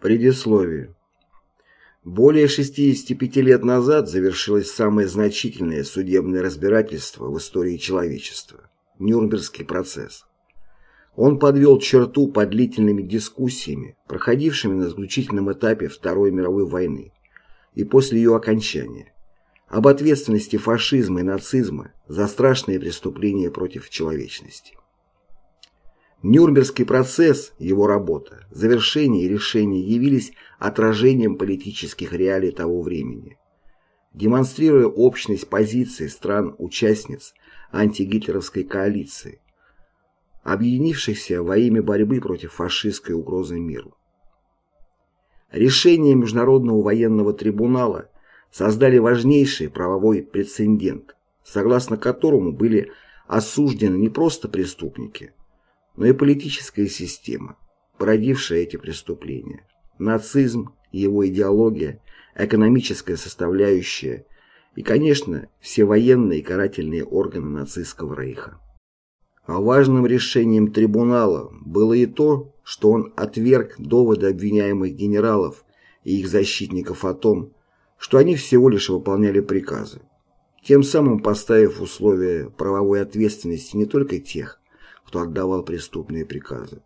Предисловие. Более 65 лет назад завершилось самое значительное судебное разбирательство в истории человечества – Нюрнбергский процесс. Он подвел черту под длительными дискуссиями, проходившими на заключительном этапе Второй мировой войны и после ее окончания, об ответственности фашизма и нацизма за страшные преступления против человечности. Нюрнбергский процесс, его работа, завершение и решение явились отражением политических реалий того времени, демонстрируя общность позиций стран-участниц антигитлеровской коалиции, объединившихся во имя борьбы против фашистской угрозы миру. Решения Международного военного трибунала создали важнейший правовой прецедент, согласно которому были осуждены не просто преступники, но и политическая система, породившая эти преступления. Нацизм, его идеология, экономическая составляющая и, конечно, все военные и карательные органы нацистского рейха. А важным решением трибунала было и то, что он отверг доводы обвиняемых генералов и их защитников о том, что они всего лишь выполняли приказы, тем самым поставив условия правовой ответственности не только тех, кто отдавал преступные приказы,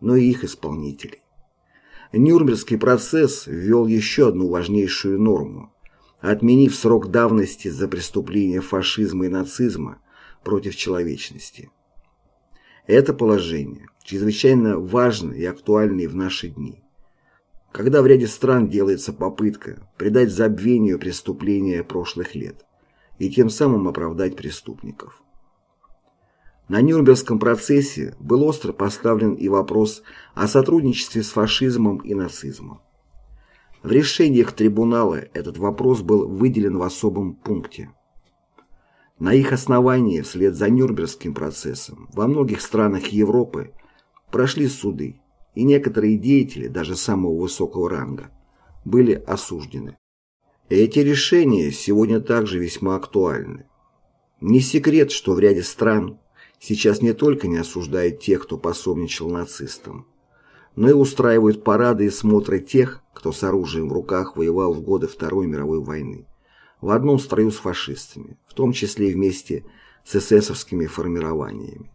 но и их исполнителей. Нюрнбергский процесс ввел еще одну важнейшую норму, отменив срок давности за преступления фашизма и нацизма против человечности. Это положение чрезвычайно важно и актуально и в наши дни, когда в ряде стран делается попытка придать забвению преступления прошлых лет и тем самым оправдать преступников. На Нюрнбергском процессе был остро поставлен и вопрос о сотрудничестве с фашизмом и нацизмом. В решениях трибунала этот вопрос был выделен в особом пункте. На их основании, вслед за Нюрнбергским процессом, во многих странах Европы прошли суды, и некоторые деятели, даже самого высокого ранга, были осуждены. Эти решения сегодня также весьма актуальны. Не секрет, что в ряде стран сейчас не только не осуждают тех, кто пособничал нацистам, но и устраивают парады и смотры тех, кто с оружием в руках воевал в годы Второй мировой войны, в одном строю с фашистами, в том числе и вместе с эсэсовскими формированиями.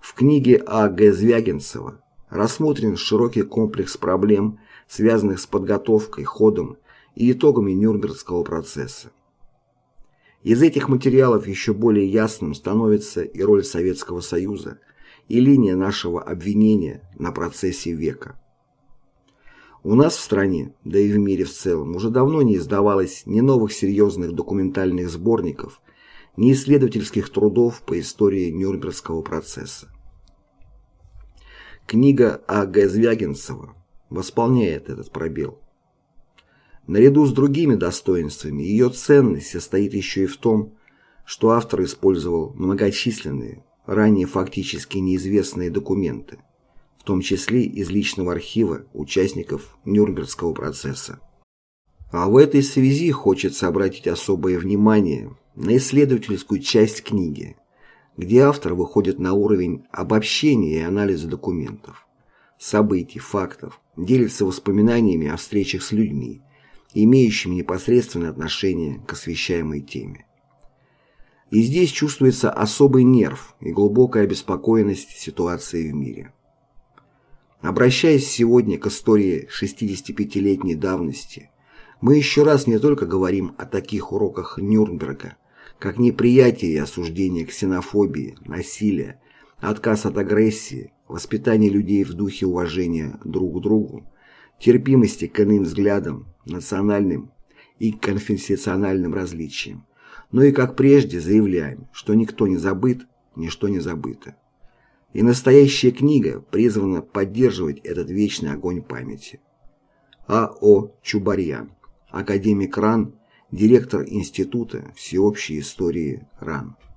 В книге А. Г. Звягинцева рассмотрен широкий комплекс проблем, связанных с подготовкой, ходом и итогами Нюрнбергского процесса. Из этих материалов еще более ясным становится и роль Советского Союза, и линия нашего обвинения на процессе века. У нас в стране, да и в мире в целом, уже давно не издавалось ни новых серьезных документальных сборников, ни исследовательских трудов по истории Нюрнбергского процесса. Книга А. Г. Звягинцева восполняет этот пробел. Наряду с другими достоинствами ее ценность состоит еще и в том, что автор использовал многочисленные, ранее фактически неизвестные документы, в том числе из личного архива участников Нюрнбергского процесса. А в этой связи хочется обратить особое внимание на исследовательскую часть книги, где автор выходит на уровень обобщения и анализа документов, событий, фактов, делится воспоминаниями о встречах с людьми, имеющими непосредственное отношение к освещаемой теме. И здесь чувствуется особый нерв и глубокая обеспокоенность ситуации в мире. Обращаясь сегодня к истории 65-летней давности, мы еще раз не только говорим о таких уроках Нюрнберга, как неприятие и осуждение ксенофобии, насилия, отказ от агрессии, воспитание людей в духе уважения друг к другу, терпимости к иным взглядам, национальным и конфессиональным различиям, но и, как прежде, заявляем, что никто не забыт, ничто не забыто. И настоящая книга призвана поддерживать этот вечный огонь памяти. А.О. Чубарьян, академик РАН, директор Института всеобщей истории РАН.